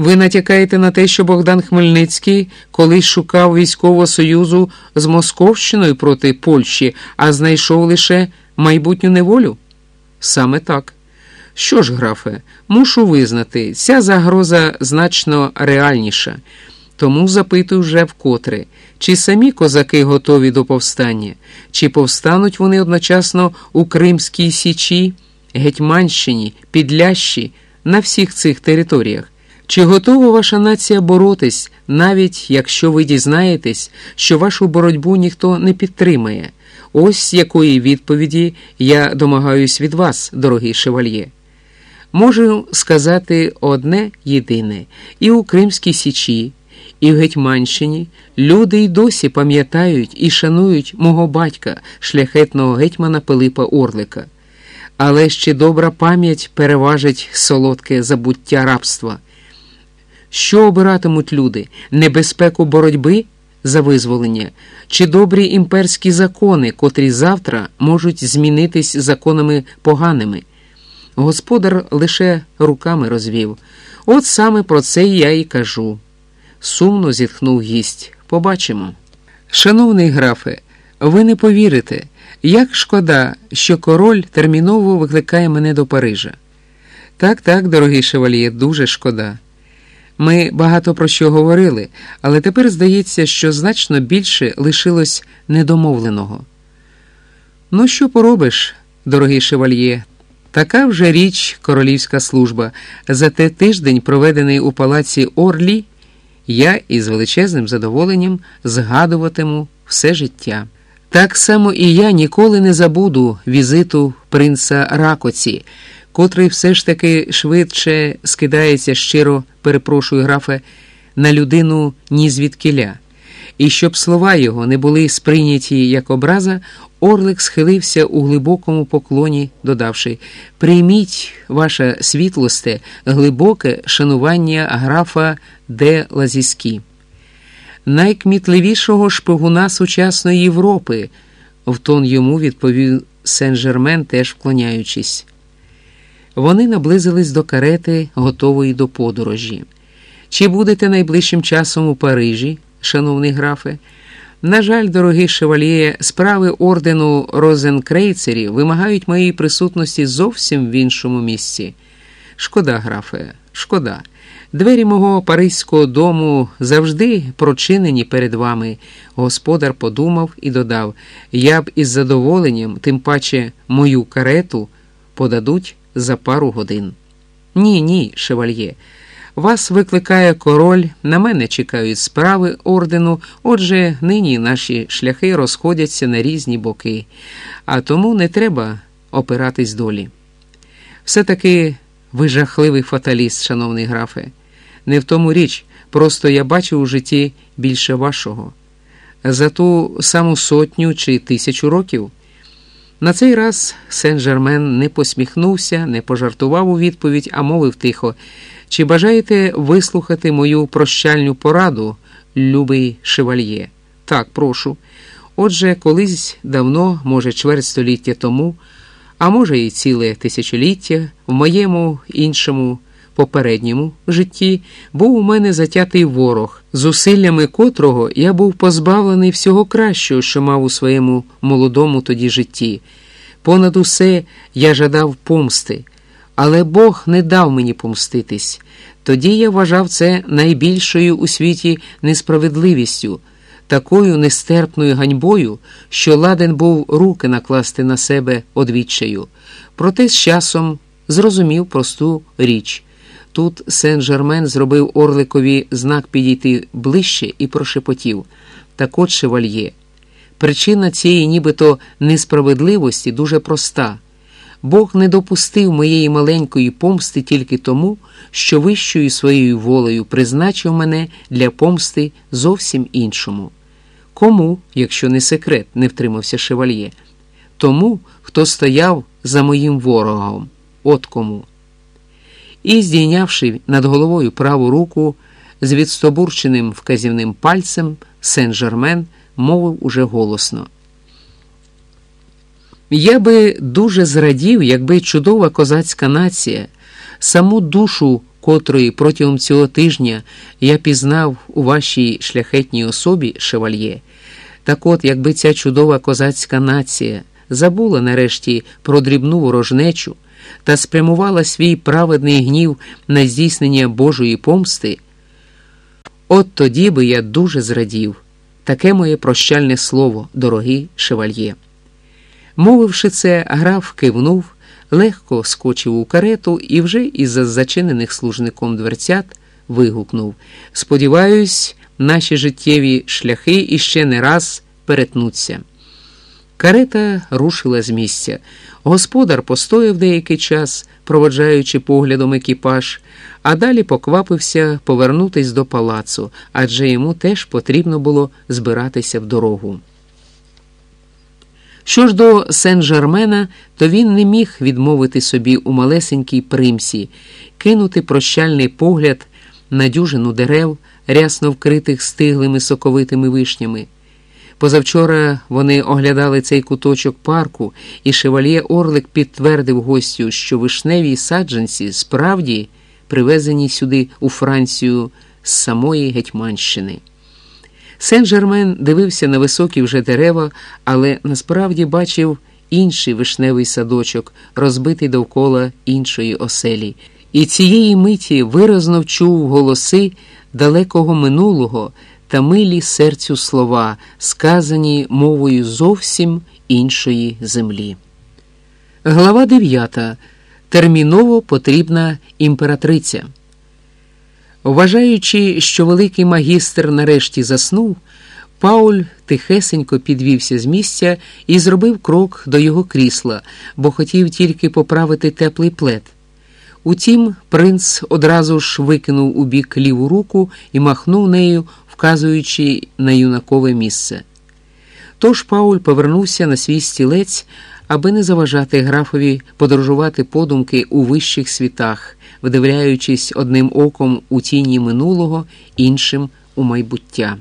Ви натякаєте на те, що Богдан Хмельницький колись шукав військового союзу з Московщиною проти Польщі, а знайшов лише майбутню неволю? Саме так. Що ж, графе, мушу визнати, ця загроза значно реальніша. Тому запитую вже вкотре, чи самі козаки готові до повстання, чи повстануть вони одночасно у Кримській Січі, Гетьманщині, Підлящі, на всіх цих територіях. Чи готова ваша нація боротись, навіть якщо ви дізнаєтесь, що вашу боротьбу ніхто не підтримає? Ось якої відповіді я домагаюсь від вас, дорогий шевальє. Можу сказати одне єдине: і у Кримській Січі, і в Гетьманщині люди й досі пам'ятають і шанують мого батька, шляхетного гетьмана Пилипа Орлика. Але ще добра пам'ять переважить солодке забуття рабства. Що обиратимуть люди? Небезпеку боротьби за визволення чи добрі імперські закони, котрі завтра можуть змінитись законами поганими? Господар лише руками розвів. От саме про це я і кажу. Сумно зітхнув гість. Побачимо. Шановний графе, ви не повірите, як шкода, що король терміново викликає мене до Парижа. Так, так, дорогий шевальє, дуже шкода. Ми багато про що говорили, але тепер здається, що значно більше лишилось недомовленого. Ну, що поробиш, дорогий шевальє? Така вже річ королівська служба. Зате тиждень, проведений у палаці Орлі, я із величезним задоволенням згадуватиму все життя. Так само і я ніколи не забуду візиту принца Ракоці, котрий все ж таки швидше скидається щиро, перепрошую графе, на людину ні звідкиля. І щоб слова його не були сприйняті як образа, Орлик схилився у глибокому поклоні, додавши Прийміть, ваша світлосте, глибоке шанування графа де Лазіскі, найкмітливішого шпигуна сучасної Європи, в тон йому відповів Сен-Жермен, теж вклоняючись. Вони наблизились до карети, готової до подорожі. Чи будете найближчим часом у Парижі, шановний графе? На жаль, дорогий шевальє, справи ордену Розенкрейцерів вимагають моєї присутності зовсім в іншому місці. Шкода, графе, шкода. Двері мого паризького дому завжди прочинені перед вами. Господар подумав і додав: я б із задоволенням, тим паче мою карету, подадуть за пару годин. Ні, ні, шевальє. Вас викликає король, на мене чекають справи ордену, отже, нині наші шляхи розходяться на різні боки, а тому не треба опиратись долі. Все-таки ви жахливий фаталіст, шановний графе. Не в тому річ, просто я бачу у житті більше вашого. За ту саму сотню чи тисячу років. На цей раз Сен-Жермен не посміхнувся, не пожартував у відповідь, а мовив тихо. Чи бажаєте вислухати мою прощальну пораду, любий шевальє? Так, прошу. Отже, колись давно, може, чверть століття тому, а може, і ціле тисячоліття, в моєму іншому попередньому житті був у мене затятий ворог, зусиллями котрого я був позбавлений всього кращого, що мав у своєму молодому тоді житті. Понад усе я жадав помсти. Але Бог не дав мені помститись. Тоді я вважав це найбільшою у світі несправедливістю, такою нестерпною ганьбою, що ладен був руки накласти на себе одвіччаю. Проте з часом зрозумів просту річ. Тут Сен-Жермен зробив Орликові знак підійти ближче і прошепотів так от шевальє. Причина цієї нібито несправедливості дуже проста. Бог не допустив моєї маленької помсти тільки тому, що вищою своєю волею призначив мене для помсти зовсім іншому. Кому, якщо не секрет, не втримався шевальє? Тому, хто стояв за моїм ворогом, от кому. І, здійнявши над головою праву руку з відстобурченим вказівним пальцем, Сен-Жермен мовив уже голосно. Я би дуже зрадів, якби чудова козацька нація саму душу котрої протягом цього тижня я пізнав у вашій шляхетній особі шевальє. Так от, якби ця чудова козацька нація забула нарешті про дрібну ворожнечу та спрямувала свій праведний гнів на здійснення Божої помсти, от тоді би я дуже зрадів. Таке моє прощальне слово, дорогий шевальє. Мовивши це, граф кивнув, легко скочив у карету і вже із-за зачинених служником дверцят вигукнув Сподіваюсь, наші життєві шляхи іще не раз перетнуться. Карета рушила з місця. Господар постояв деякий час, проводжаючи поглядом екіпаж, а далі поквапився повернутись до палацу, адже йому теж потрібно було збиратися в дорогу. Що ж до Сен-Жермена, то він не міг відмовити собі у малесенькій примсі, кинути прощальний погляд на дюжину дерев, рясно вкритих стиглими соковитими вишнями. Позавчора вони оглядали цей куточок парку, і шевальє Орлик підтвердив гостю, що вишневі саджанці справді привезені сюди у Францію з самої Гетьманщини. Сен-Жермен дивився на високі вже дерева, але насправді бачив інший вишневий садочок, розбитий довкола іншої оселі, і цієї миті виразно вчув голоси далекого минулого та милі серцю слова, сказані мовою зовсім іншої землі. Глава 9. Терміново потрібна імператриця. Вважаючи, що великий магістр нарешті заснув, Пауль тихесенько підвівся з місця і зробив крок до його крісла, бо хотів тільки поправити теплий плед. Утім, принц одразу ж викинув у бік ліву руку і махнув нею, вказуючи на юнакове місце. Тож Пауль повернувся на свій стілець, аби не заважати графові подорожувати подумки у вищих світах, вдивляючись одним оком у тіні минулого, іншим у майбуття.